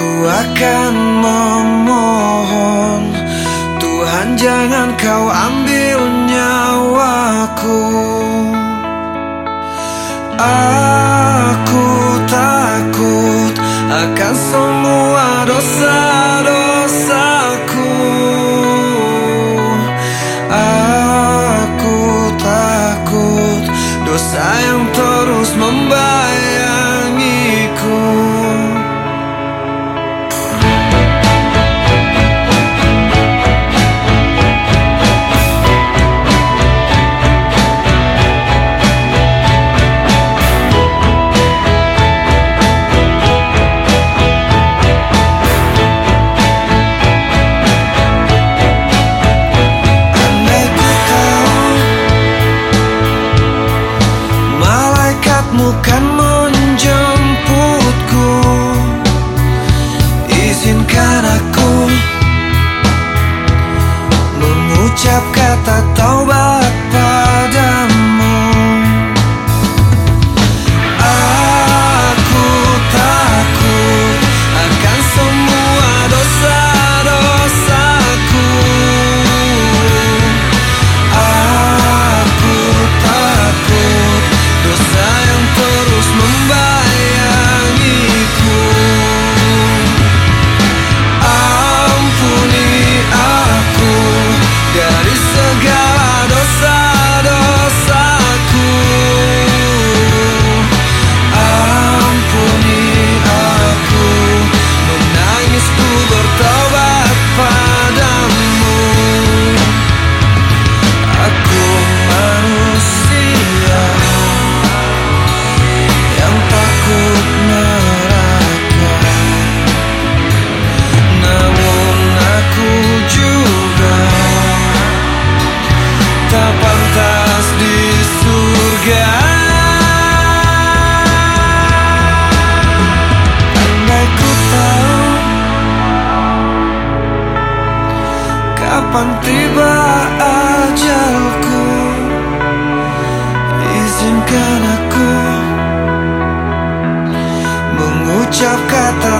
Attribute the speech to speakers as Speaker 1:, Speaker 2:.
Speaker 1: Ku akan memohon Tuhan jangan kau ambil nyawaku. Aku takut akan semua dosa-dosaku Kapan tiba ajalku? Izinkan aku Mengucap kata